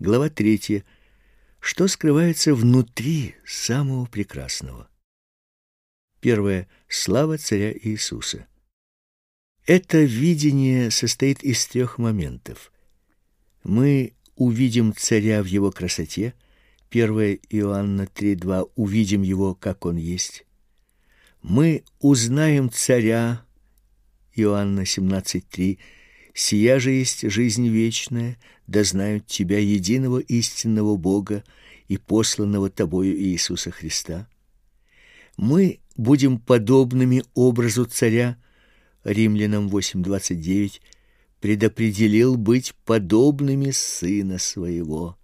Глава 3. Что скрывается внутри самого прекрасного? Первое. Слава царя Иисуса. Это видение состоит из трех моментов. Мы увидим царя в его красоте. 1 Иоанна 3:2 увидим его, как он есть. Мы узнаем царя. Иоанна 17:3 Сия же есть жизнь вечная, да знают тебя единого истинного Бога и посланного тобою Иисуса Христа. Мы будем подобными образу царя, Римлянам 8:29, предопределил быть подобными сына своего.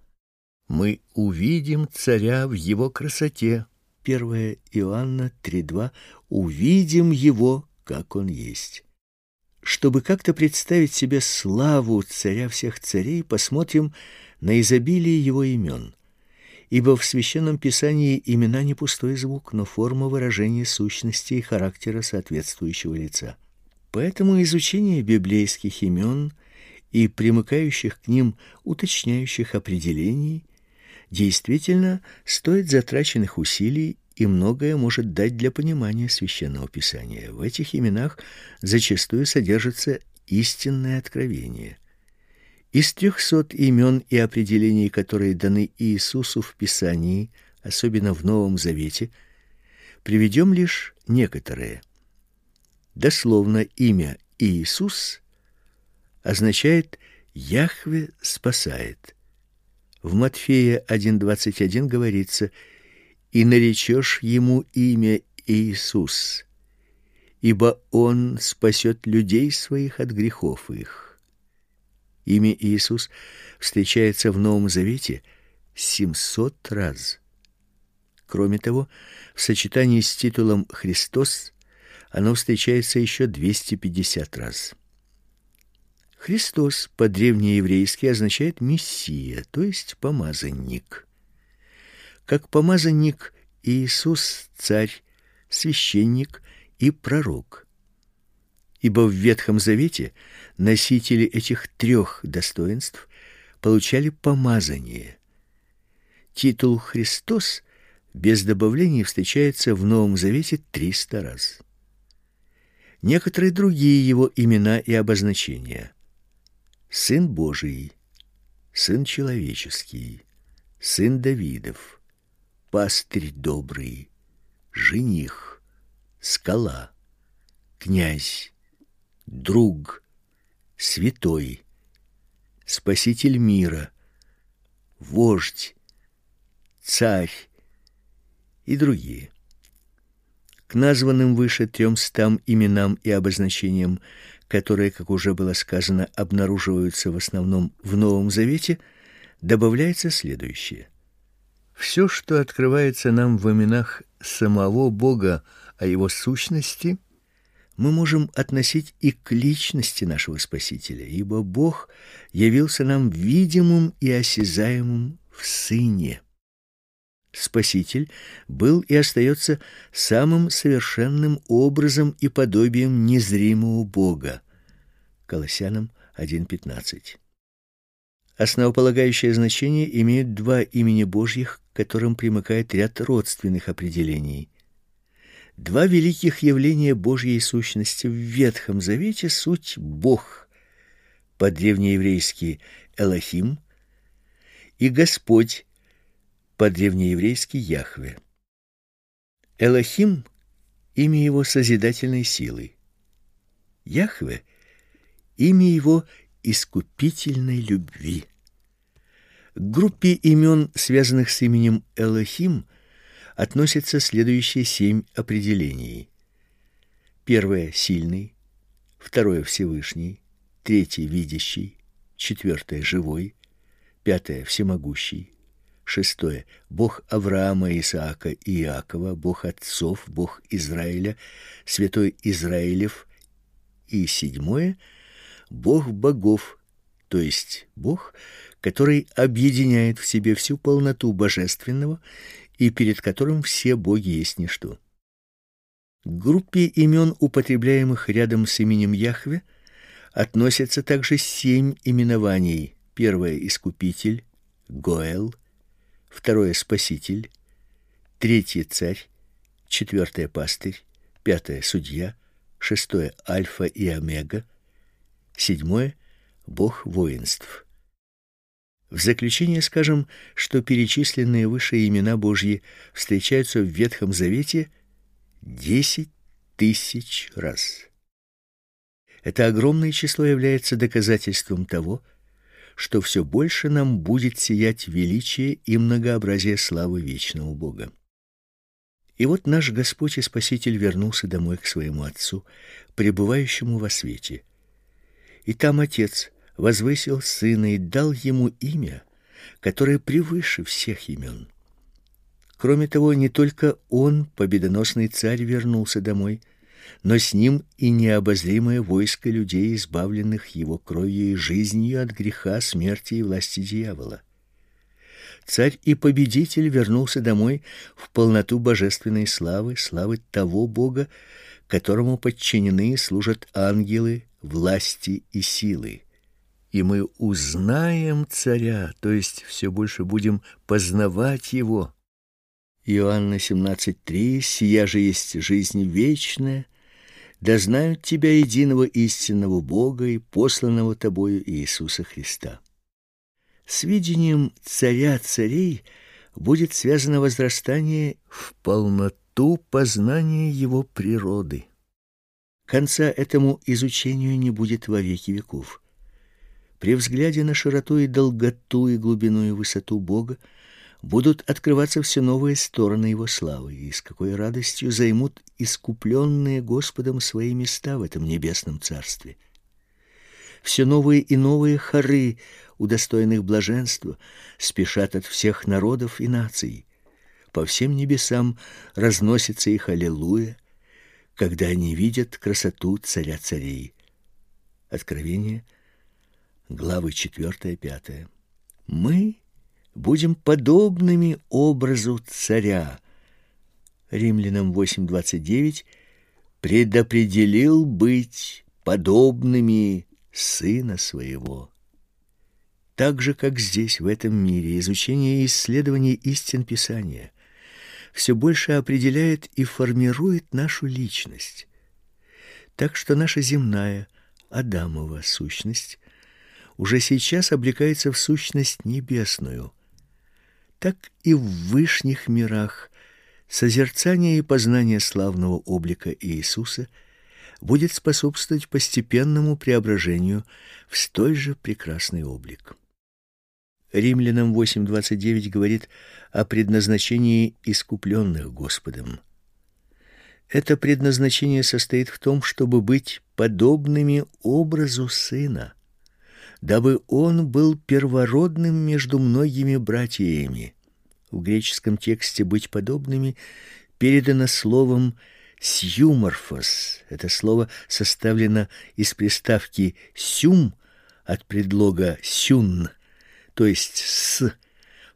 Мы увидим царя в его красоте. 1 Иоанна 3:2 увидим его, как он есть. Чтобы как-то представить себе славу царя всех царей, посмотрим на изобилие его имен. Ибо в священном писании имена не пустой звук, но форма выражения сущности и характера соответствующего лица. Поэтому изучение библейских имен и примыкающих к ним уточняющих определений действительно стоит затраченных усилий и многое может дать для понимания священного писания. В этих именах зачастую содержится истинное откровение. Из трехсот имен и определений, которые даны Иисусу в Писании, особенно в Новом Завете, приведем лишь некоторые – Дословно имя Иисус означает Яхве спасает. В Матфея 1:21 говорится: "И наречешь ему имя Иисус, ибо он спасет людей своих от грехов их". Имя Иисус встречается в Новом Завете 700 раз. Кроме того, в сочетании с титулом Христос оно встречается еще 250 раз. Христос по-древнееврейски означает мессия, то есть помазанник. Как помазанник Иисус царь, священник и пророк. Ибо в Ветхом Завете носители этих трех достоинств получали помазание. Титул Христос без добавлений встречается в Новом Завете 300 раз некоторые другие его имена и обозначения. Сын Божий, сын человеческий, сын Давидов, пастырь добрый, жених, скала, князь, друг, святой, спаситель мира, вождь, царь и другие. К названным выше трёмстам именам и обозначениям, которые, как уже было сказано, обнаруживаются в основном в Новом Завете, добавляется следующее. Все, что открывается нам в именах самого Бога о его сущности, мы можем относить и к личности нашего Спасителя, ибо Бог явился нам видимым и осязаемым в Сыне. Спаситель был и остается самым совершенным образом и подобием незримого Бога. Колоссянам 1:15. Основополагающее значение имеют два имени Божьих, к которым примыкает ряд родственных определений. Два великих явления Божьей сущности в Ветхом Завете суть Бог, по-древнееврейски Элохим, и Господь по-древнееврейски Яхве. Элохим имя его созидательной силы. Яхве имя его искупительной любви. К группе имен, связанных с именем Элохим, относятся следующие семь определений. Первое сильный, второе всевышний, третье видящий, четвертое живой, пятое всемогущий, Шестое. Бог Авраама, Исаака и Иакова, Бог отцов, Бог Израиля, святой Израилев. И седьмое. Бог богов, то есть Бог, который объединяет в себе всю полноту божественного и перед которым все боги есть ничто. К группе имен, употребляемых рядом с именем Яхве, относятся также семь именований. Первое искупитель, Гоэл, второе Спаситель, третье Царь, четвертое Пастырь, пятое Судья, шестое Альфа и Омега, седьмое Бог воинств. В заключение скажем, что перечисленные выше имена Божьи встречаются в Ветхом Завете десять тысяч раз. Это огромное число является доказательством того, что все больше нам будет сиять величие и многообразие славы вечного Бога. И вот наш Господь и Спаситель вернулся домой к своему Отцу, пребывающему во свете. И там Отец возвысил Сына и дал Ему имя, которое превыше всех имен. Кроме того, не только Он, победоносный царь, вернулся домой, но с ним и необозримое войско людей, избавленных его кровью и жизнью от греха, смерти и власти дьявола. Царь и победитель вернулся домой в полноту божественной славы, славы того Бога, которому подчинены служат ангелы, власти и силы. И мы узнаем царя, то есть все больше будем познавать его. Иоанна 17:3 Сия же есть жизнь вечная, да знают тебя единого истинного Бога и посланного тобою Иисуса Христа. С видением царя царей будет связано возрастание в полноту познания его природы. Конца этому изучению не будет во веки веков. При взгляде на широту и долготу и глубину и высоту Бога будут открываться все новые стороны его славы, и с какой радостью займут искупленные Господом свои места в этом небесном царстве. Все новые и новые хоры, удостоенных блаженства, спешат от всех народов и наций. По всем небесам разносится их аллилуйя, когда они видят красоту царя царей. Откровение, главы 4-5. Мы будем подобными образу царя. Римлянам 8:29 предопределил быть подобными сына своего. Так же, как здесь, в этом мире, изучение и исследование истин Писания все больше определяет и формирует нашу личность. Так что наша земная, Адамова сущность уже сейчас облекается в сущность небесную – так и в высших мирах созерцание и познание славного облика Иисуса будет способствовать постепенному преображению в столь же прекрасный облик. Римлянам 8:29 говорит о предназначении искупленных Господом. Это предназначение состоит в том, чтобы быть подобными образу сына дабы он был первородным между многими братьями. В греческом тексте быть подобными передано словом сюморфос. Это слово составлено из приставки сюм от предлога сюн, то есть с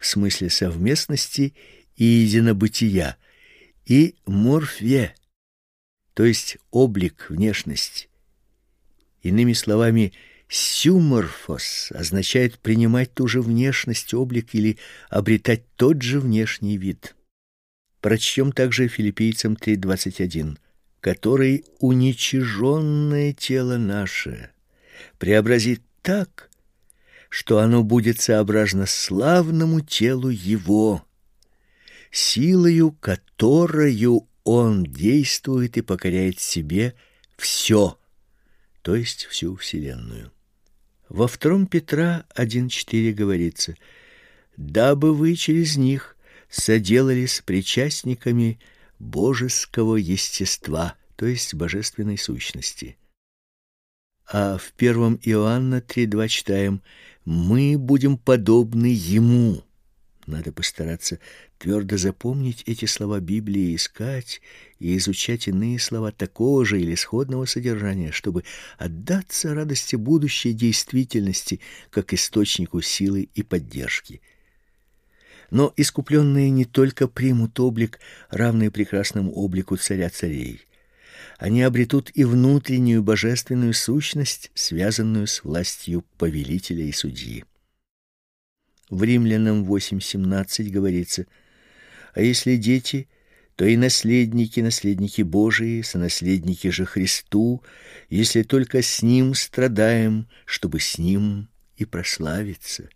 в смысле совместности и единобытия, и морфе, то есть облик, внешность. Иными словами, Сюморфос означает принимать ту же внешность, облик или обретать тот же внешний вид. Прочтем также филиппийцам 3.21, который уничиженное тело наше преобразит так, что оно будет сообразно славному телу его, силою которую он действует и покоряет себе все, то есть всю вселенную. Во втором Петра 1.4 говорится, «Дабы вы через них соделались причастниками божеского естества, то есть божественной сущности». А в первом Иоанна 3.2 читаем, «Мы будем подобны Ему». Надо постараться твердо запомнить эти слова Библии, искать и изучать иные слова такого же или сходного содержания, чтобы отдаться радости будущей действительности как источнику силы и поддержки. Но искупленные не только примут облик, равный прекрасному облику царя царей. Они обретут и внутреннюю божественную сущность, связанную с властью повелителя и судьи. В Римлянам 8:17 говорится: "А если дети, то и наследники, наследники Божии, сонаследники же Христу, если только с ним страдаем, чтобы с ним и прославиться".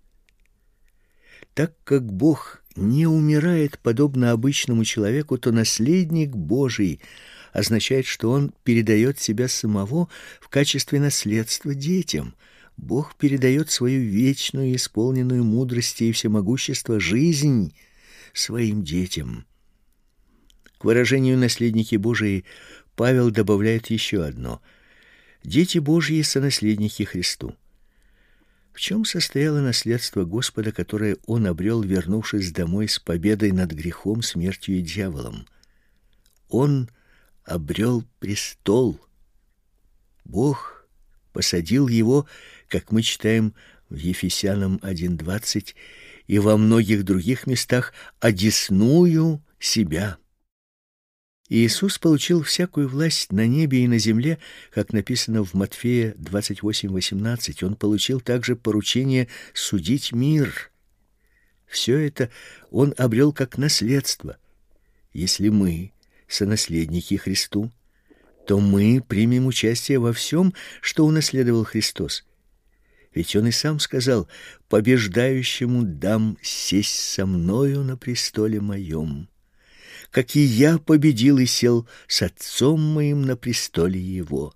Так как Бог не умирает подобно обычному человеку, то наследник Божий означает, что он передает себя самого в качестве наследства детям. Бог передает свою вечную, исполненную мудрости и всемогущества жизнь своим детям. К выражению наследники Божии Павел добавляет еще одно: дети Божьи сонаследники Христу. В чем состояло наследство Господа, которое он обрел, вернувшись домой с победой над грехом, смертью и дьяволом? Он обрел престол. Бог посадил его, как мы читаем в Ефесянам 1:20 и во многих других местах, одесную себя. Иисус получил всякую власть на небе и на земле, как написано в Матфея 28:18. Он получил также поручение судить мир. Все это он обрел как наследство. Если мы сонаследники Христу, то мы примем участие во всем, что унаследовал Христос. Ведь он и сам сказал: "Побеждающему дам сесть со мною на престоле моем" как и я победил и сел с отцом моим на престоле его.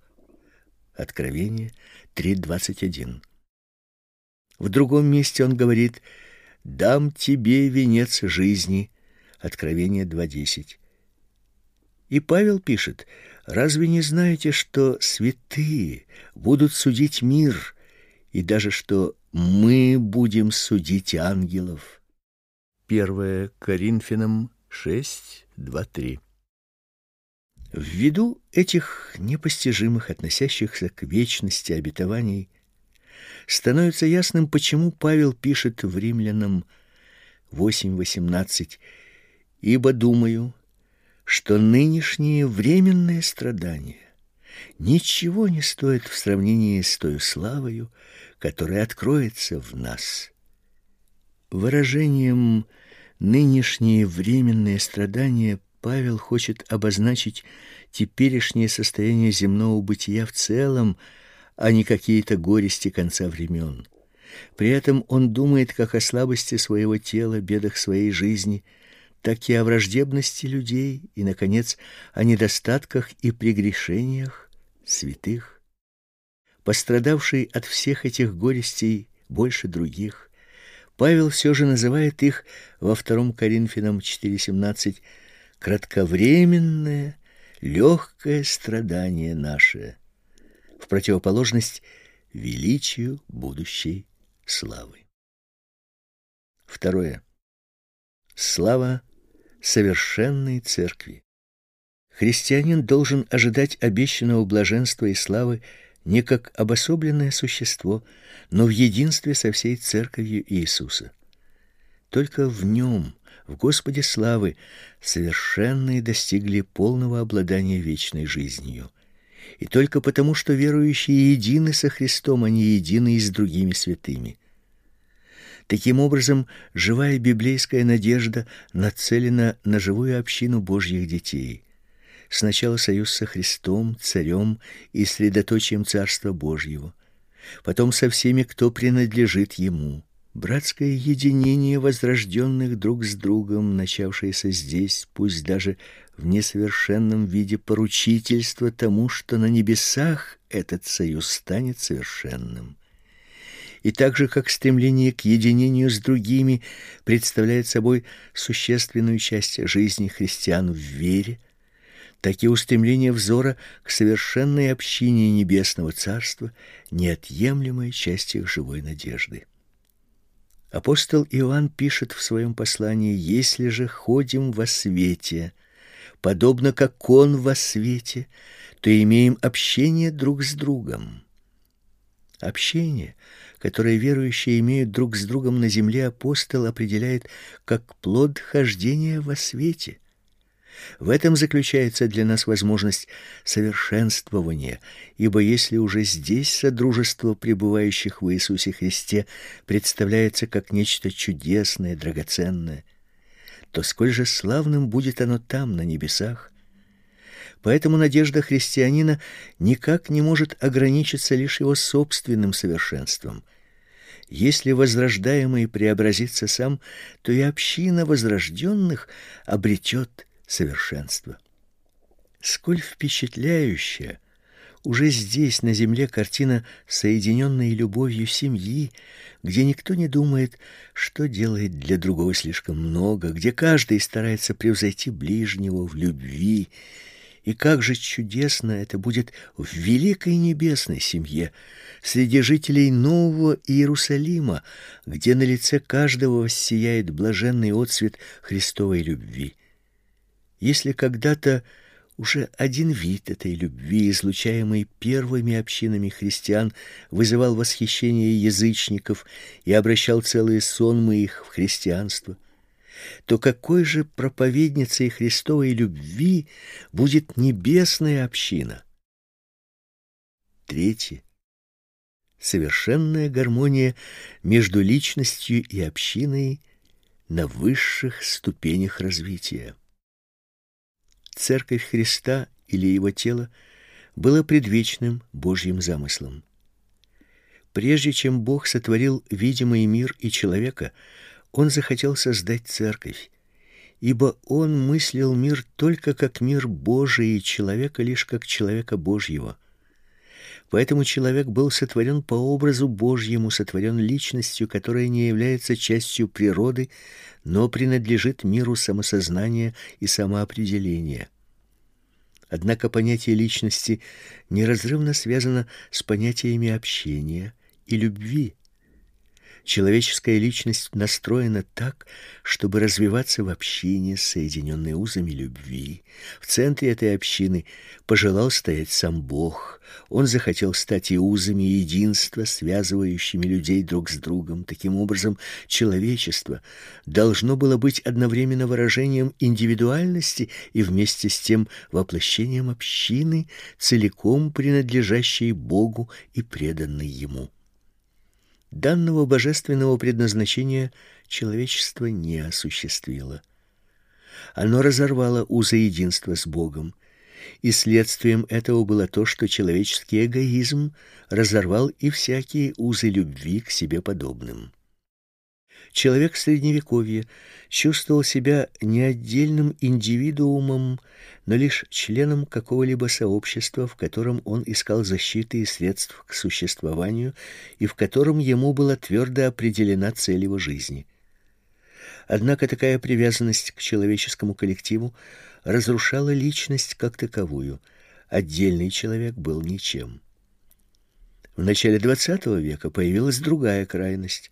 Откровение 3:21. В другом месте он говорит: "Дам тебе венец жизни". Откровение 2:10. И Павел пишет: "Разве не знаете, что святые будут судить мир, и даже что мы будем судить ангелов?" 1 Коринфянам 6 2-3. Ввиду этих непостижимых, относящихся к вечности обетований, становится ясным, почему Павел пишет в Римлянам 8:18: "Ибо думаю, что нынешние временные страдания ничего не стоят в сравнении с той славою, которая откроется в нас". Выражением нынешние временные страдания Павел хочет обозначить теперешнее состояние земного бытия в целом, а не какие-то горести конца времен. При этом он думает как о слабости своего тела, бедах своей жизни, так и о враждебности людей и, наконец, о недостатках и прегрешениях святых. Пострадавший от всех этих горестей больше других, Павел все же называет их во втором Коринфянам 4:17 кратковременное, легкое страдание наше, в противоположность величию будущей славы. Второе. Слава совершенной церкви. Христианин должен ожидать обещанного блаженства и славы не как обособленное существо, но в единстве со всей церковью Иисуса. Только в нем, в Господе славы, совершенные достигли полного обладания вечной жизнью. И только потому, что верующие едины со Христом, они едины и с другими святыми. Таким образом, живая библейская надежда нацелена на живую общину Божьих детей. Сначала союз со Христом, царем и средоточием Царства Божьего, потом со всеми, кто принадлежит ему. Братское единение возрожденных друг с другом, начавшееся здесь, пусть даже в несовершенном виде поручительства тому, что на небесах этот союз станет совершенным. И так же, как стремление к единению с другими представляет собой существенную часть жизни христиан в вере, так и устремление взора к совершенной общине небесного царства неотъемлемая часть их живой надежды. Апостол Иоанн пишет в своем послании: "Если же ходим во свете, подобно как он во свете, то имеем общение друг с другом". Общение, которое верующие имеют друг с другом на земле, апостол определяет как плод хождения во свете. В этом заключается для нас возможность совершенствования, ибо если уже здесь содружество пребывающих в Иисусе Христе представляется как нечто чудесное, драгоценное, то сколь же славным будет оно там, на небесах. Поэтому надежда христианина никак не может ограничиться лишь его собственным совершенством. Если возрождаемый преобразится сам, то и община возрожденных обретет совершенства. Сколь впечатляющая уже здесь, на земле, картина соединенной любовью семьи, где никто не думает, что делает для другого слишком много, где каждый старается превзойти ближнего в любви. И как же чудесно это будет в великой небесной семье, среди жителей Нового Иерусалима, где на лице каждого воссияет блаженный отсвет Христовой любви. Если когда-то уже один вид этой любви, излучаемой первыми общинами христиан, вызывал восхищение язычников и обращал целые сонмы их в христианство, то какой же проповедницей Христовой любви будет небесная община? Третье. Совершенная гармония между личностью и общиной на высших ступенях развития. Церковь Христа или его тело было предвечным Божьим замыслом. Прежде чем Бог сотворил видимый мир и человека, он захотел создать церковь, ибо он мыслил мир только как мир Божий и человека лишь как человека Божьего. Поэтому человек был сотворен по образу Божьему, сотворен личностью, которая не является частью природы, но принадлежит миру самосознания и самоопределения. Однако понятие личности неразрывно связано с понятиями общения и любви. Человеческая личность настроена так, чтобы развиваться в общине, соединенной узами любви. В центре этой общины пожелал стоять сам Бог. Он захотел стать и узами единства, связывающими людей друг с другом. Таким образом, человечество должно было быть одновременно выражением индивидуальности и вместе с тем воплощением общины, целиком принадлежащей Богу и преданной ему. Данного божественного предназначения человечество не осуществило. Оно разорвало узы единства с Богом, и следствием этого было то, что человеческий эгоизм разорвал и всякие узы любви к себе подобным. Человек средневековья чувствовал себя не отдельным индивидуумом, но лишь членом какого-либо сообщества, в котором он искал защиты и средств к существованию и в котором ему была твердо определена цель его жизни. Однако такая привязанность к человеческому коллективу разрушала личность как таковую. Отдельный человек был ничем. В начале XX века появилась другая крайность.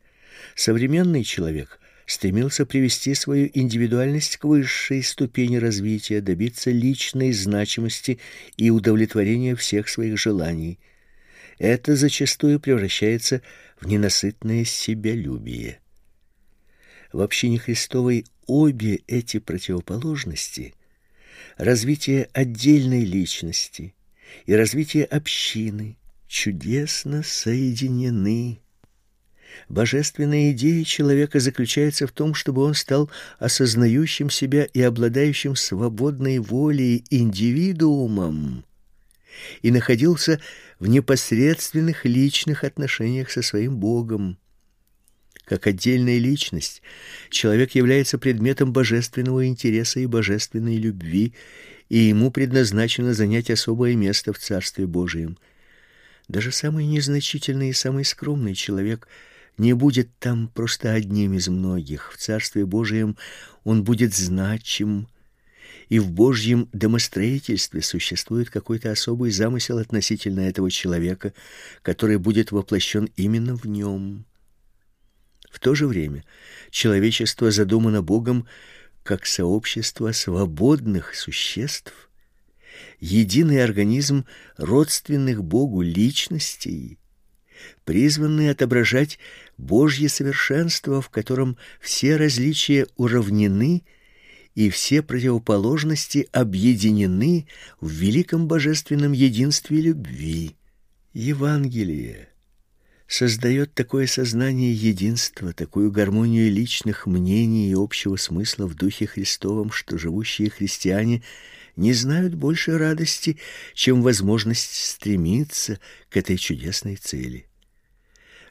Современный человек стремился привести свою индивидуальность к высшей ступени развития, добиться личной значимости и удовлетворения всех своих желаний. Это зачастую превращается в ненасытное себялюбие. В общине Христовой обе эти противоположности развитие отдельной личности и развитие общины чудесно соединены. Божественная идея человека заключается в том, чтобы он стал осознающим себя и обладающим свободной волей индивидуумом и находился в непосредственных личных отношениях со своим Богом. Как отдельная личность, человек является предметом божественного интереса и божественной любви, и ему предназначено занять особое место в Царстве Божьем. Даже самый незначительный и самый скромный человек – не будет там просто одним из многих. В Царстве Божьем он будет значим, и в Божьем домостроительстве существует какой-то особый замысел относительно этого человека, который будет воплощен именно в нем. В то же время человечество задумано Богом как сообщество свободных существ, единый организм родственных Богу личностей, призванные отображать Божье совершенство, в котором все различия уравнены и все противоположности объединены в великом божественном единстве любви. Евангелие создает такое сознание единства, такую гармонию личных мнений и общего смысла в духе Христовом, что живущие христиане не знают больше радости, чем возможность стремиться к этой чудесной цели.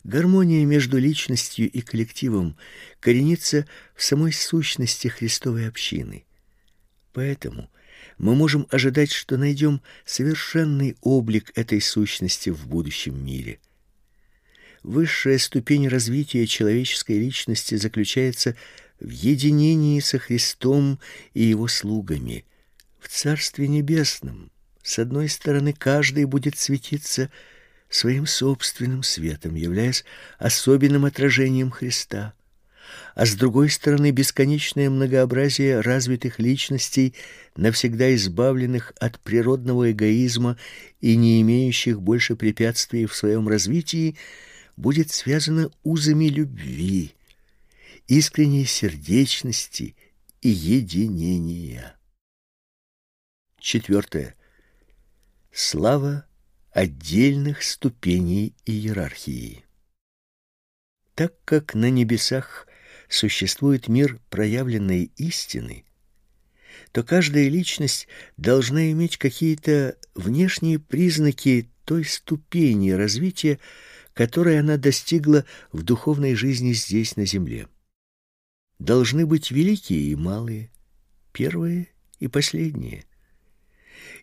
Гармония между личностью и коллективом коренится в самой сущности Христовой общины. Поэтому мы можем ожидать, что найдем совершенный облик этой сущности в будущем мире – Высшая ступень развития человеческой личности заключается в единении со Христом и его слугами. В Царстве небесном с одной стороны каждый будет светиться своим собственным светом, являясь особенным отражением Христа, а с другой стороны бесконечное многообразие развитых личностей, навсегда избавленных от природного эгоизма и не имеющих больше препятствий в своем развитии, будет связано узами любви, искренней сердечности и единения. Четвертое. Слава отдельных ступеней иерархии. Так как на небесах существует мир проявленной истины, то каждая личность должна иметь какие-то внешние признаки той ступени развития, которой она достигла в духовной жизни здесь на земле. Должны быть великие и малые, первые и последние.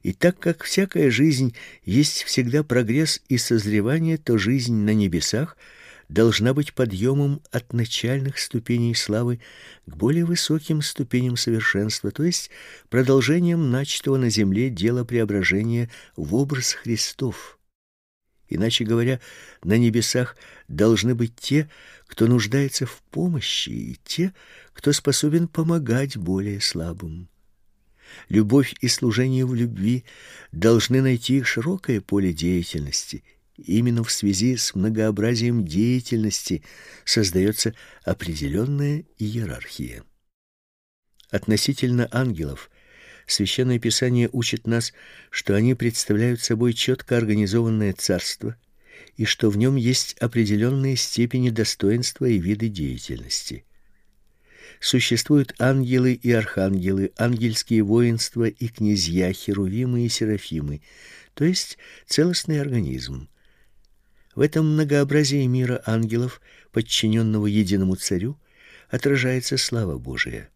И так как всякая жизнь есть всегда прогресс и созревание, то жизнь на небесах должна быть подъемом от начальных ступеней славы к более высоким ступеням совершенства, то есть продолжением начатого на земле дела преображения в образ Христов. Иначе говоря, на небесах должны быть те, кто нуждается в помощи, и те, кто способен помогать более слабым. Любовь и служение в любви должны найти широкое поле деятельности. Именно в связи с многообразием деятельности создается определенная иерархия. Относительно ангелов Священное Писание учит нас, что они представляют собой четко организованное царство и что в нем есть определенные степени достоинства и виды деятельности. Существуют ангелы и архангелы, ангельские воинства и князья, херувимы и серафимы, то есть целостный организм. В этом многообразии мира ангелов, подчиненного единому царю, отражается слава Божия.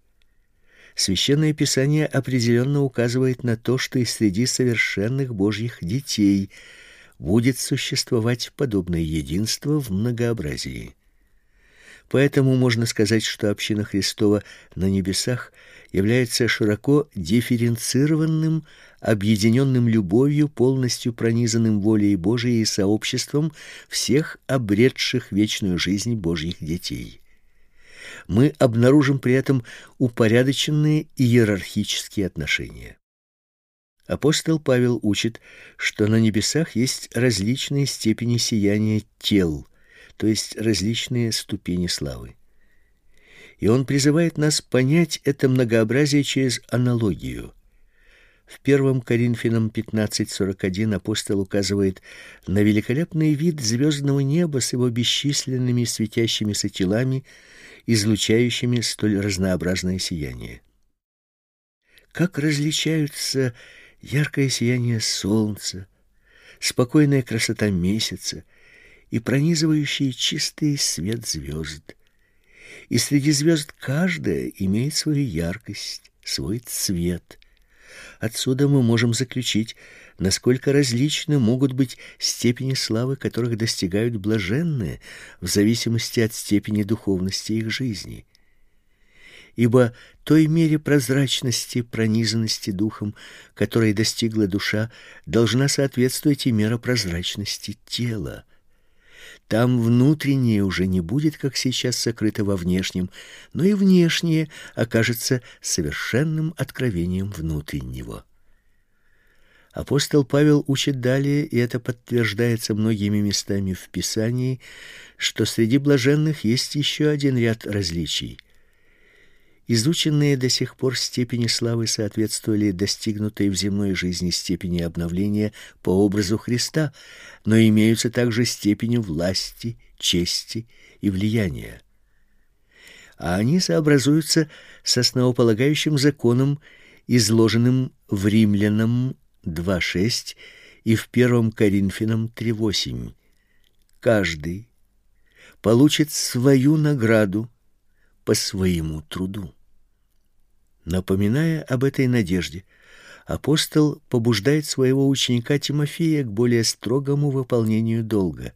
Священное Писание определенно указывает на то, что и среди совершенных Божьих детей будет существовать подобное единство в многообразии. Поэтому можно сказать, что община Христова на небесах является широко дифференцированным, объединенным любовью, полностью пронизанным волей Божией и сообществом всех обретших вечную жизнь Божьих детей мы обнаружим при этом упорядоченные иерархические отношения. Апостол Павел учит, что на небесах есть различные степени сияния тел, то есть различные ступени славы. И он призывает нас понять это многообразие через аналогию – в 1 Коринфянам 15:41 апостол указывает на великолепный вид звездного неба с его бесчисленными светящимися телами, излучающими столь разнообразное сияние. Как различаются яркое сияние солнца, спокойная красота месяца и пронизывающий чистый свет звезд. И среди звезд каждая имеет свою яркость, свой цвет. Отсюда мы можем заключить, насколько различны могут быть степени славы, которых достигают блаженные, в зависимости от степени духовности их жизни. Ибо той мере прозрачности, пронизанности духом, которой достигла душа, должна соответствовать и мера прозрачности тела. Там внутреннее уже не будет, как сейчас, сокрыто во внешнем, но и внешнее окажется совершенным откровением внутреннего. Апостол Павел учит далее, и это подтверждается многими местами в Писании, что среди блаженных есть еще один ряд различий. Изученные до сих пор степени славы соответствовали достигнутой в земной жизни степени обновления по образу Христа, но имеются также степени власти, чести и влияния. А они сообразуются с основополагающим законом, изложенным в Римлянам 2.6 и в 1 Коринфянам 3.8. Каждый получит свою награду по своему труду. Напоминая об этой надежде, апостол побуждает своего ученика Тимофея к более строгому выполнению долга.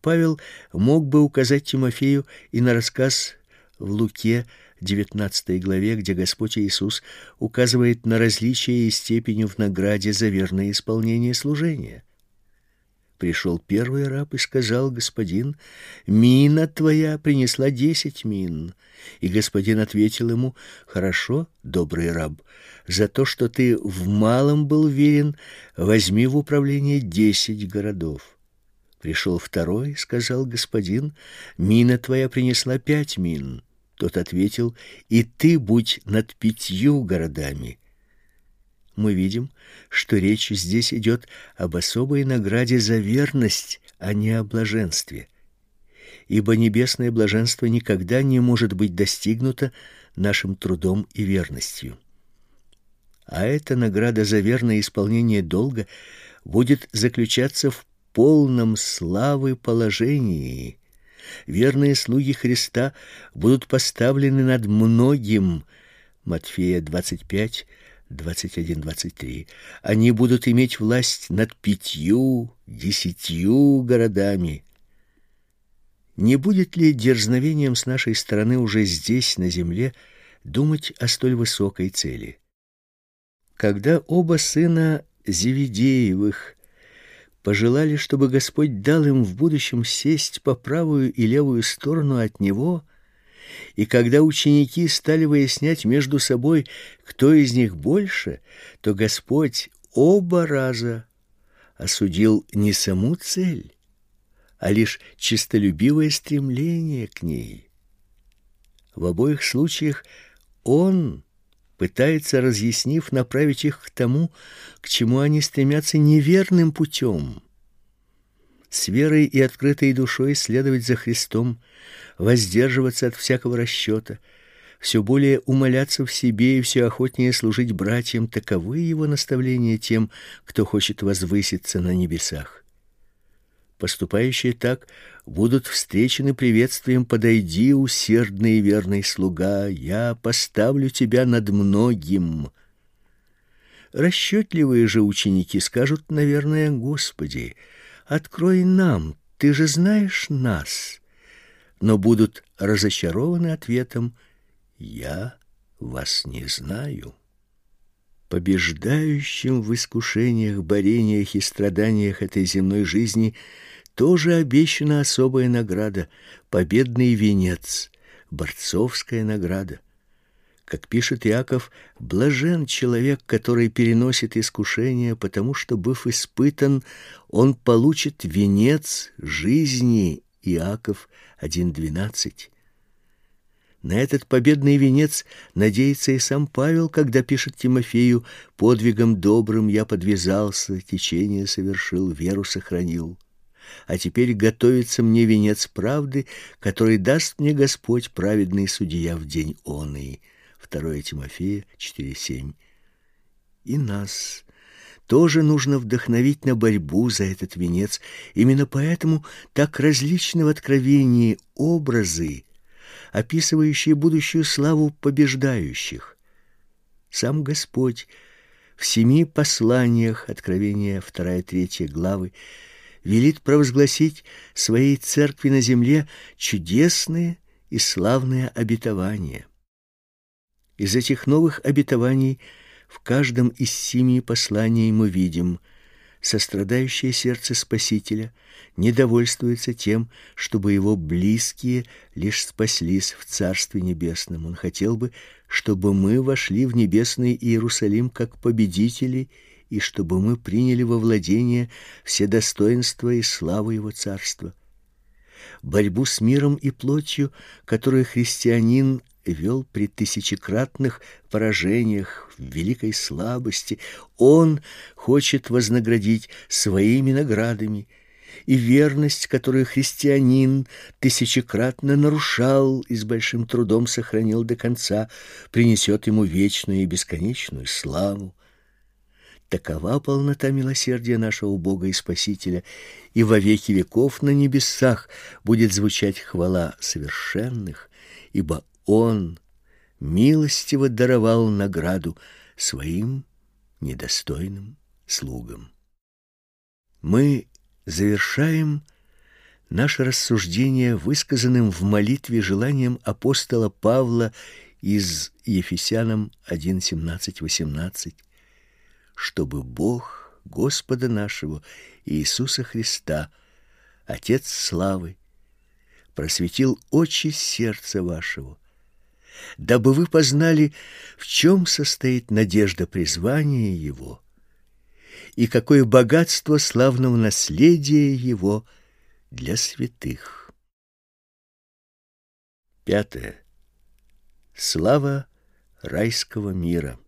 Павел мог бы указать Тимофею и на рассказ в Луке 19 главе, где Господь Иисус указывает на различия и степени в награде за верное исполнение служения. Пришел первый раб и сказал: "Господин, мина твоя принесла десять мин". И господин ответил ему: "Хорошо, добрый раб, за то, что ты в малом был верен, возьми в управление десять городов". Пришел второй, сказал господин: "Мина твоя принесла пять мин". Тот ответил: "И ты будь над пятью городами" мы видим, что речь здесь идет об особой награде за верность, а не о блаженстве. Ибо небесное блаженство никогда не может быть достигнуто нашим трудом и верностью. А эта награда за верное исполнение долга будет заключаться в полном славы положении. Верные слуги Христа будут поставлены над многим. Матфея 25 21-23. Они будут иметь власть над пятью, десятью городами. Не будет ли дерзновением с нашей стороны уже здесь, на земле, думать о столь высокой цели? Когда оба сына Зеведеевых пожелали, чтобы Господь дал им в будущем сесть по правую и левую сторону от него – и когда ученики стали выяснять между собой, кто из них больше, то Господь оба раза осудил не саму цель, а лишь чистолюбивое стремление к ней. В обоих случаях он пытается, разъяснив, направить их к тому, к чему они стремятся неверным путем. С верой и открытой душой следовать за Христом – воздерживаться от всякого расчета, все более умоляться в себе и все охотнее служить братьям, таковы его наставления тем, кто хочет возвыситься на небесах. Поступающие так будут встречены приветствием «Подойди, усердный и верный слуга, я поставлю тебя над многим». Расчетливые же ученики скажут, наверное, «Господи, открой нам, ты же знаешь нас» но будут разочарованы ответом «Я вас не знаю». Побеждающим в искушениях, борениях и страданиях этой земной жизни тоже обещана особая награда, победный венец, борцовская награда. Как пишет Иаков, блажен человек, который переносит искушения, потому что, быв испытан, он получит венец жизни Иаков 1.12. На этот победный венец надеется и сам Павел, когда пишет Тимофею «Подвигом добрым я подвязался, течение совершил, веру сохранил. А теперь готовится мне венец правды, который даст мне Господь, праведный судья, в день оный». 2 Тимофея 4.7. И нас тоже нужно вдохновить на борьбу за этот венец. Именно поэтому так различны в откровении образы, описывающие будущую славу побеждающих. Сам Господь в семи посланиях Откровения 2-3 главы велит провозгласить своей церкви на земле чудесные и славные обетования. Из этих новых обетований – в каждом из семи посланий мы видим, сострадающее сердце Спасителя недовольствуется тем, чтобы его близкие лишь спаслись в Царстве Небесном. Он хотел бы, чтобы мы вошли в небесный Иерусалим как победители и чтобы мы приняли во владение все достоинства и славу его Царства. Борьбу с миром и плотью, которую христианин вел при тысячекратных поражениях, в великой слабости. Он хочет вознаградить своими наградами, и верность, которую христианин тысячекратно нарушал и с большим трудом сохранил до конца, принесет ему вечную и бесконечную славу. Такова полнота милосердия нашего Бога и Спасителя, и во веки веков на небесах будет звучать хвала совершенных, ибо Он милостиво даровал награду своим недостойным слугам. Мы завершаем наше рассуждение высказанным в молитве желанием апостола Павла из Ефесянам 1:17-18 чтобы Бог Господа нашего Иисуса Христа, Отец славы, просветил очи сердца вашего, дабы вы познали, в чем состоит надежда призвания его и какое богатство славного наследия его для святых. Пятое. Слава райского мира.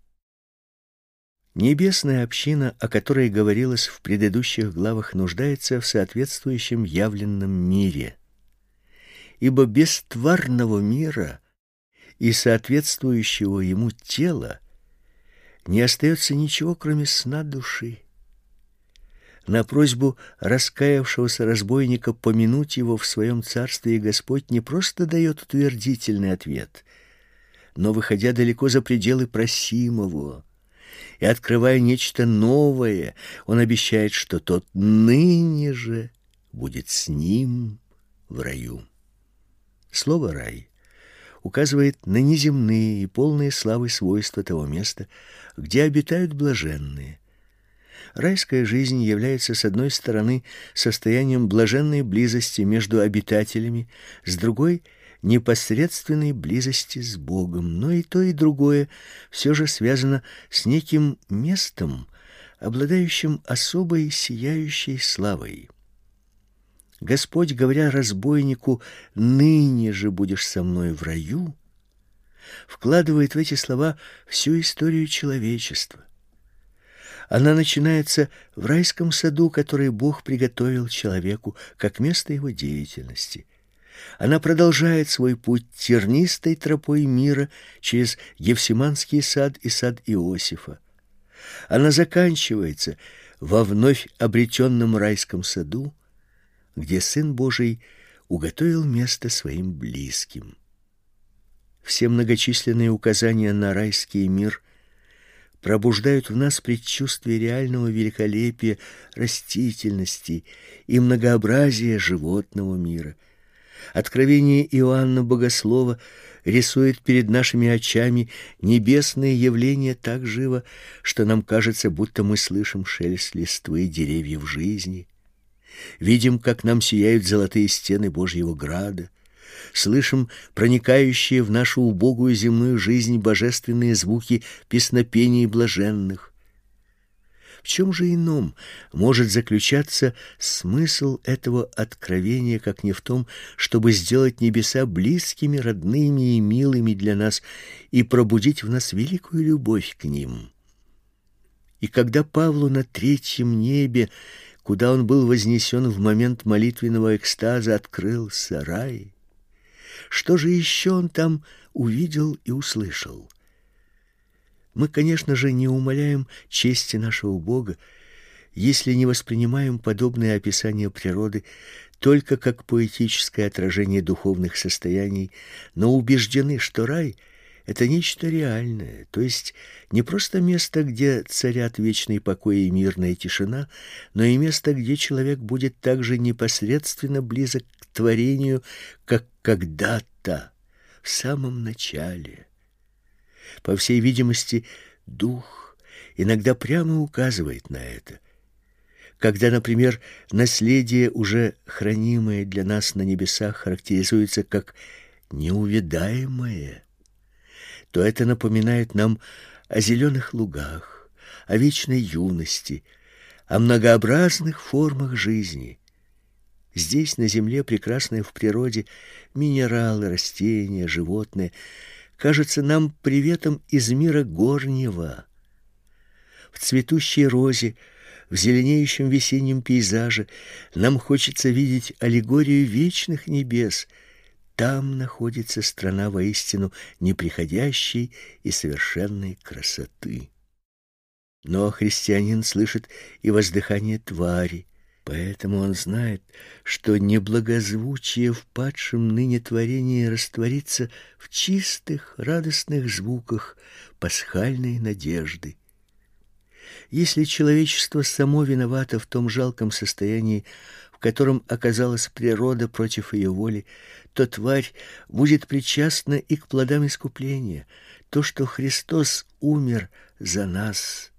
Небесная община, о которой говорилось в предыдущих главах, нуждается в соответствующем явленном мире. Ибо без тварного мира и соответствующего ему тела не остается ничего, кроме сна души. На просьбу раскаявшегося разбойника помянуть его в своем царстве Господь не просто дает утвердительный ответ, но, выходя далеко за пределы просимого, и открывая нечто новое, он обещает, что тот ныне же будет с ним в раю. Слово рай указывает на неземные и полные славы свойства того места, где обитают блаженные. Райская жизнь является с одной стороны состоянием блаженной близости между обитателями, с другой непосредственной близости с Богом, но и то, и другое все же связано с неким местом, обладающим особой сияющей славой. Господь, говоря разбойнику: "Ныне же будешь со мной в раю", вкладывает в эти слова всю историю человечества. Она начинается в райском саду, который Бог приготовил человеку как место его деятельности. Она продолжает свой путь тернистой тропой мира через Евсиманский сад и сад Иосифа. Она заканчивается во вновь обретенном райском саду, где Сын Божий уготовил место своим близким. Все многочисленные указания на райский мир пробуждают в нас предчувствие реального великолепия растительности и многообразия животного мира – Откровение Иоанна Богослова рисует перед нашими очами небесные явления так живо, что нам кажется, будто мы слышим шелест листвы деревьев жизни, видим, как нам сияют золотые стены Божьего града, слышим проникающие в нашу убогую земную жизнь божественные звуки песнопений блаженных, в чем же ином может заключаться смысл этого откровения, как не в том, чтобы сделать небеса близкими, родными и милыми для нас и пробудить в нас великую любовь к ним? И когда Павлу на третьем небе, куда он был вознесен в момент молитвенного экстаза, открылся рай, что же еще он там увидел и услышал? Мы, конечно же, не умаляем чести нашего Бога, если не воспринимаем подобные описания природы только как поэтическое отражение духовных состояний, но убеждены, что рай это нечто реальное, то есть не просто место, где царят вечный покой и мирная тишина, но и место, где человек будет также непосредственно близок к творению, как когда-то в самом начале. По всей видимости, дух иногда прямо указывает на это. Когда, например, наследие, уже хранимое для нас на небесах, характеризуется как неувидаемое, то это напоминает нам о зеленых лугах, о вечной юности, о многообразных формах жизни. Здесь, на земле, прекрасные в природе, минералы, растения, животные — кажется нам приветом из мира горнего. В цветущей розе, в зеленеющем весеннем пейзаже нам хочется видеть аллегорию вечных небес. Там находится страна воистину неприходящей и совершенной красоты. Но христианин слышит и воздыхание твари, поэтому он знает, что неблагозвучие в падшем ныне творении растворится в чистых, радостных звуках пасхальной надежды. Если человечество само виновато в том жалком состоянии, котором оказалась природа против ее воли, то тварь будет причастна и к плодам искупления. То, что Христос умер за нас,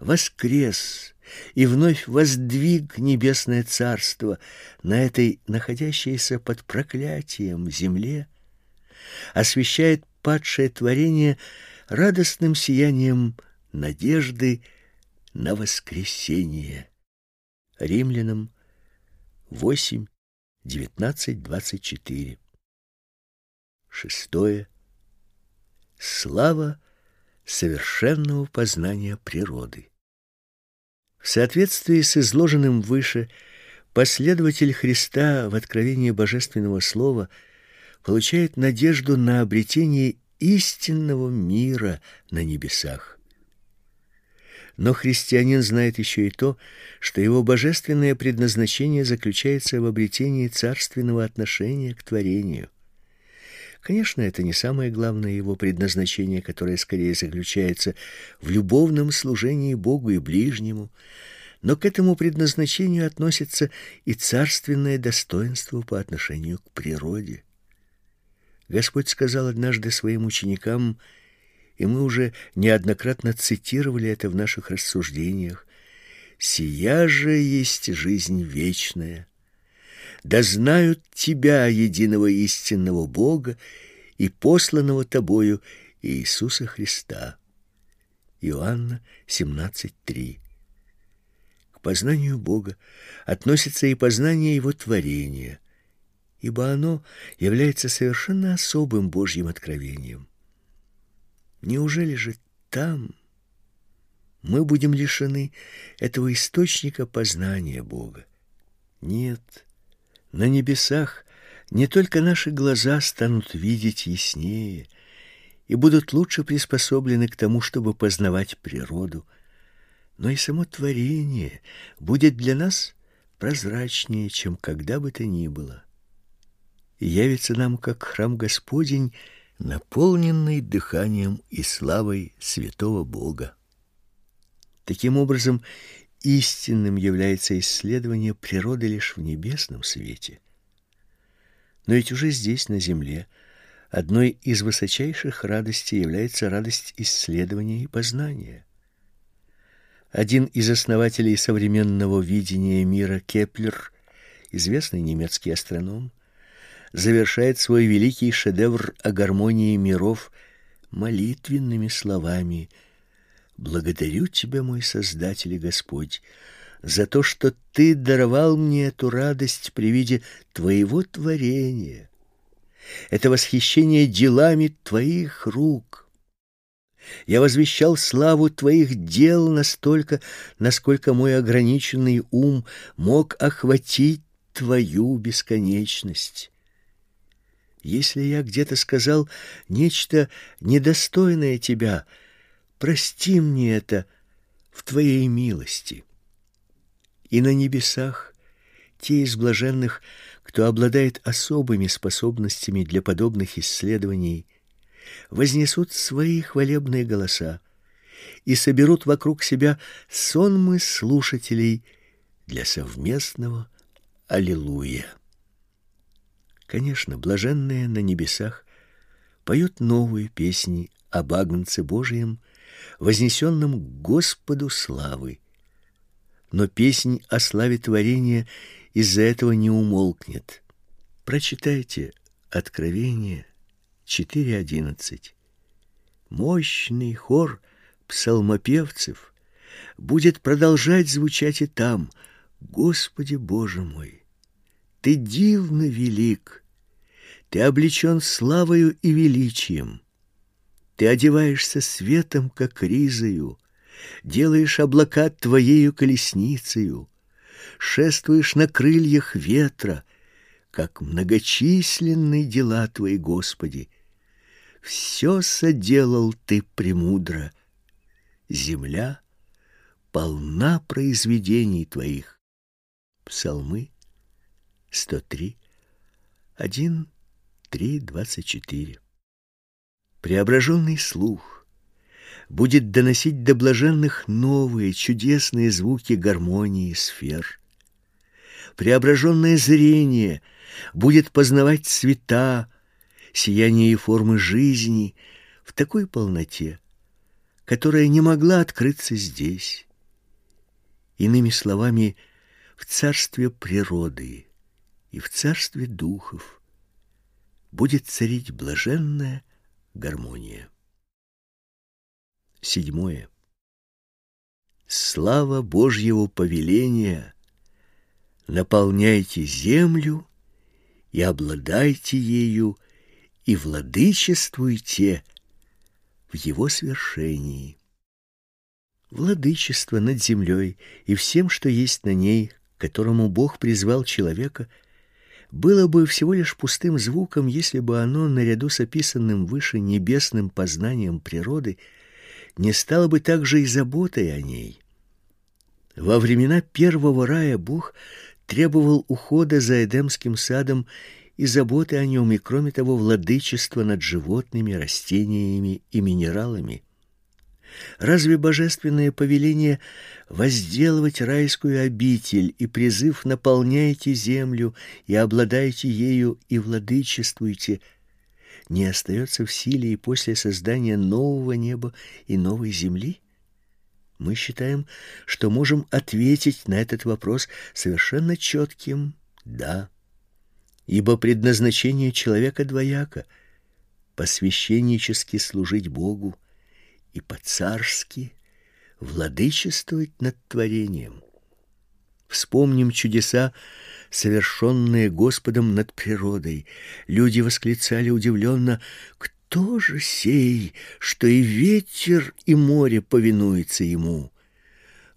воскрес и вновь воздвиг небесное царство на этой находящейся под проклятием земле, освещает падшее творение радостным сиянием надежды на воскресение. Римлянам 8, 19, 24. Шестое. Слава совершенного познания природы. В соответствии с изложенным выше, последователь Христа в откровении божественного слова получает надежду на обретение истинного мира на небесах. Но христианин знает еще и то, что его божественное предназначение заключается в обретении царственного отношения к творению. Конечно, это не самое главное его предназначение, которое скорее заключается в любовном служении Богу и ближнему, но к этому предназначению относится и царственное достоинство по отношению к природе. Господь сказал однажды своим ученикам, и мы уже неоднократно цитировали это в наших рассуждениях, «Сия же есть жизнь вечная, да знают тебя, единого истинного Бога и посланного тобою Иисуса Христа. Иоанна 17:3. К познанию Бога относится и познание его творения, ибо оно является совершенно особым Божьим откровением. Неужели же там мы будем лишены этого источника познания Бога? Нет. На небесах не только наши глаза станут видеть яснее и будут лучше приспособлены к тому, чтобы познавать природу, но и само творение будет для нас прозрачнее, чем когда бы то ни было. И явится нам как храм Господень, наполненный дыханием и славой святого Бога. Таким образом, истинным является исследование природы лишь в небесном свете. Но ведь уже здесь, на земле, одной из высочайших радостей является радость исследования и познания. Один из основателей современного видения мира Кеплер, известный немецкий астроном, завершает свой великий шедевр о гармонии миров молитвенными словами – Благодарю тебя, мой Создатель и Господь, за то, что ты даровал мне эту радость при виде твоего творения. Это восхищение делами твоих рук. Я возвещал славу твоих дел настолько, насколько мой ограниченный ум мог охватить твою бесконечность. Если я где-то сказал нечто недостойное тебя, — Прости мне это в Твоей милости. И на небесах те из блаженных, кто обладает особыми способностями для подобных исследований, вознесут свои хвалебные голоса и соберут вокруг себя сонмы слушателей для совместного аллилуйя. Конечно, блаженные на небесах поют новые песни об Агнце Божием вознесенном Господу славы. Но песнь о славе творения из-за этого не умолкнет. Прочитайте Откровение 4.11. Мощный хор псалмопевцев будет продолжать звучать и там. Господи Боже мой, Ты дивно велик, Ты облечен славою и величием. Ты одеваешься светом, как ризою, делаешь облака твоею колесницею, шествуешь на крыльях ветра, как многочисленны дела твои, Господи. Все соделал ты премудро. Земля полна произведений твоих. Псалмы 103, 1, 3, 24. Преображенный слух будет доносить до блаженных новые чудесные звуки гармонии сфер. Преображенное зрение будет познавать цвета, сияние и формы жизни в такой полноте, которая не могла открыться здесь. Иными словами, в царстве природы и в царстве духов будет царить блаженная гармония. Седьмое. Слава Божьего повеления наполняйте землю и обладайте ею, и владычествуйте в его свершении. Владычество над землей и всем, что есть на ней, которому Бог призвал человека — было бы всего лишь пустым звуком, если бы оно, наряду с описанным выше небесным познанием природы, не стало бы также и заботой о ней. Во времена первого рая Бог требовал ухода за Эдемским садом и заботы о нем, и, кроме того, владычества над животными, растениями и минералами. Разве божественное повеление возделывать райскую обитель и призыв «наполняйте землю и обладайте ею и владычествуйте» не остается в силе и после создания нового неба и новой земли? Мы считаем, что можем ответить на этот вопрос совершенно четким «да». Ибо предназначение человека двояко — посвященнически служить Богу, и по-царски владычествовать над творением. Вспомним чудеса, совершенные Господом над природой. Люди восклицали удивленно, «Кто же сей, что и ветер, и море повинуются ему?»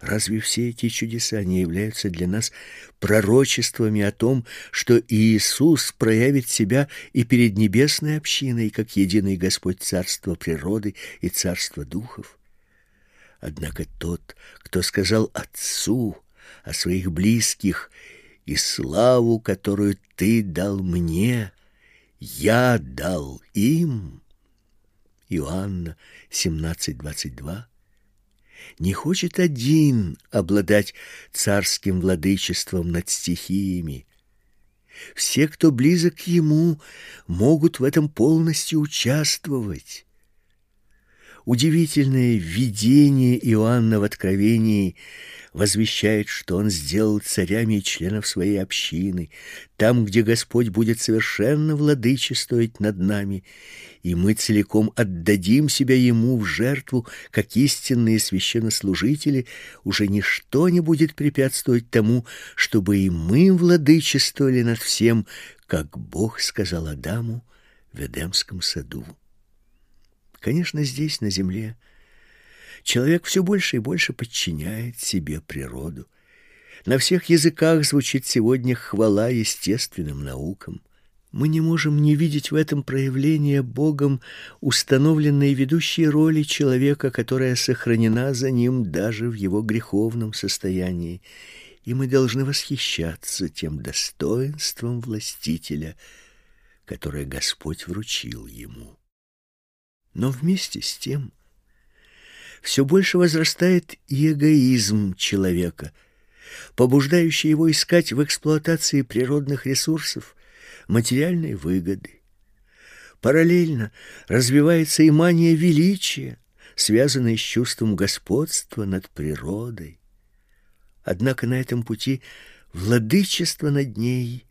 Разве все эти чудеса не являются для нас пророчествами о том, что Иисус проявит себя и перед небесной общиной, как единый Господь царства природы и царства духов? Однако тот, кто сказал Отцу о своих близких и славу, которую ты дал мне, я дал им. Иоанна 17:22 не хочет один обладать царским владычеством над стихиями. Все, кто близок к ему, могут в этом полностью участвовать. Удивительное видение Иоанна в Откровении возвещает, что он сделал царями и членов своей общины, там, где Господь будет совершенно владычествовать над нами, и мы целиком отдадим себя Ему в жертву, как истинные священнослужители, уже ничто не будет препятствовать тому, чтобы и мы владычествовали над всем, как Бог сказал Адаму в Эдемском саду. Конечно, здесь, на земле, человек все больше и больше подчиняет себе природу. На всех языках звучит сегодня хвала естественным наукам. Мы не можем не видеть в этом проявление Богом установленной ведущей роли человека, которая сохранена за ним даже в его греховном состоянии, и мы должны восхищаться тем достоинством властителя, которое Господь вручил ему. Но вместе с тем все больше возрастает и эгоизм человека, побуждающий его искать в эксплуатации природных ресурсов материальные выгоды. Параллельно развивается и мания величия, связанная с чувством господства над природой. Однако на этом пути владычество над ней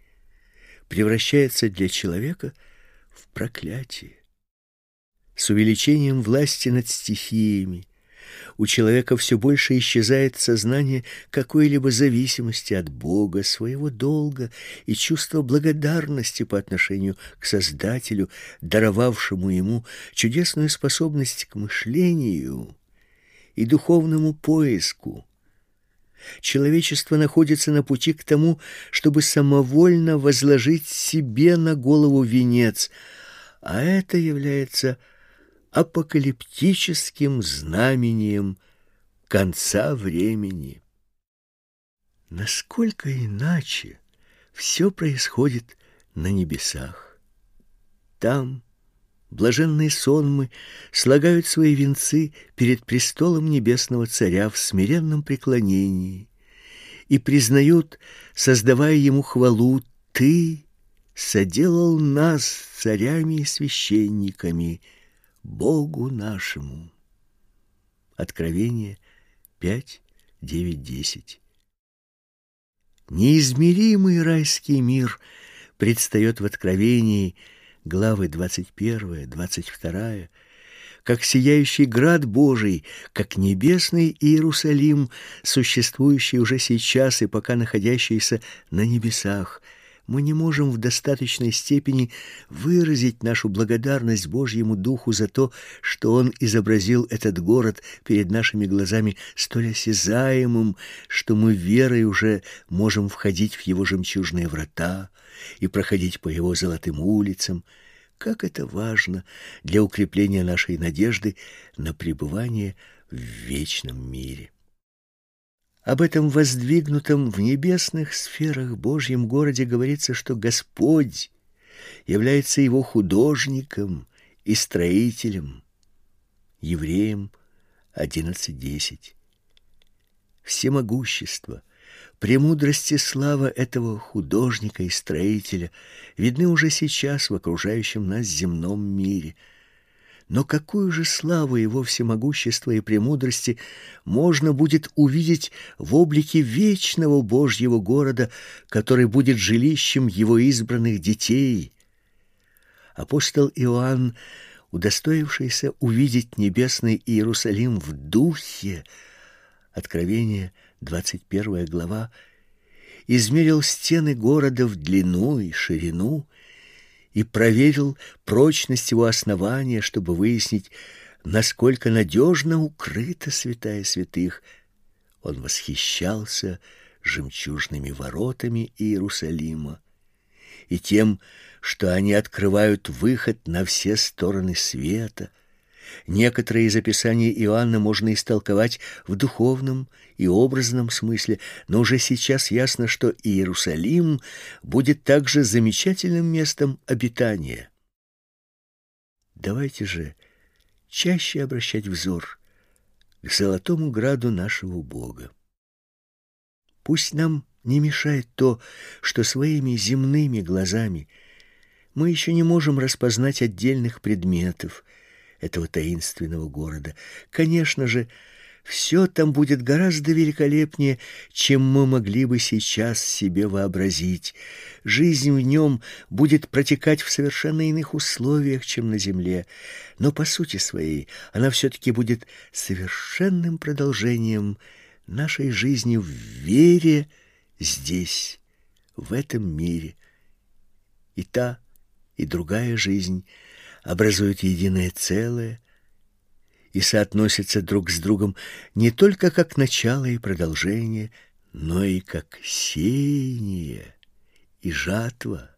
превращается для человека в проклятие с увеличением власти над стихиями, у человека все больше исчезает сознание какой-либо зависимости от Бога, своего долга и чувство благодарности по отношению к Создателю, даровавшему ему чудесную способность к мышлению и духовному поиску. Человечество находится на пути к тому, чтобы самовольно возложить себе на голову венец, а это является апокалиптическим знамением конца времени. Насколько иначе все происходит на небесах. Там блаженные сонмы слагают свои венцы перед престолом небесного царя в смиренном преклонении и признают, создавая ему хвалу, «Ты соделал нас царями и священниками, Богу нашему». Откровение 5, 9, 10. Неизмеримый райский мир предстает в Откровении – главы 21, 22, как сияющий град Божий, как небесный Иерусалим, существующий уже сейчас и пока находящийся на небесах. Мы не можем в достаточной степени выразить нашу благодарность Божьему Духу за то, что Он изобразил этот город перед нашими глазами столь осязаемым, что мы верой уже можем входить в его жемчужные врата, и проходить по его золотым улицам. Как это важно для укрепления нашей надежды на пребывание в вечном мире. Об этом воздвигнутом в небесных сферах Божьем городе говорится, что Господь является его художником и строителем. Евреям 11.10. Всемогущество, Премудрость и слава этого художника и строителя видны уже сейчас в окружающем нас земном мире. Но какую же славу его всемогущества и премудрости можно будет увидеть в облике вечного Божьего города, который будет жилищем его избранных детей? Апостол Иоанн, удостоившийся увидеть небесный Иерусалим в духе, Откровение 21 глава, измерил стены города в длину и ширину и проверил прочность его основания, чтобы выяснить, насколько надежно укрыта святая святых. Он восхищался жемчужными воротами Иерусалима и тем, что они открывают выход на все стороны света, Некоторые из описаний Иоанна можно истолковать в духовном и образном смысле, но уже сейчас ясно, что Иерусалим будет также замечательным местом обитания. Давайте же чаще обращать взор к золотому граду нашего Бога. Пусть нам не мешает то, что своими земными глазами мы еще не можем распознать отдельных предметов — этого таинственного города. Конечно же, все там будет гораздо великолепнее, чем мы могли бы сейчас себе вообразить. Жизнь в нем будет протекать в совершенно иных условиях, чем на земле, но по сути своей она все-таки будет совершенным продолжением нашей жизни в вере здесь, в этом мире. И та, и другая жизнь — образуют единое целое и соотносятся друг с другом не только как начало и продолжение, но и как сеяние и жатва.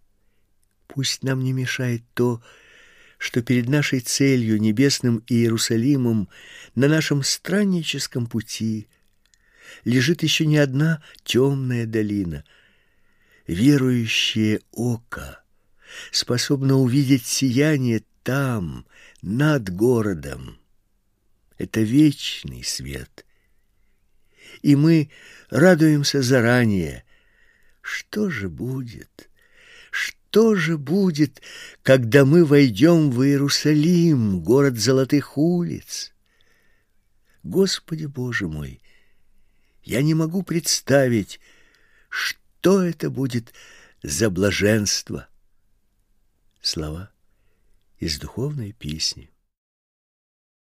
Пусть нам не мешает то, что перед нашей целью, небесным Иерусалимом, на нашем странническом пути лежит еще не одна темная долина. Верующее око способно увидеть сияние там, над городом. Это вечный свет. И мы радуемся заранее. Что же будет? Что же будет, когда мы войдем в Иерусалим, город золотых улиц? Господи Боже мой, я не могу представить, что это будет за блаженство. Слова из духовной песни.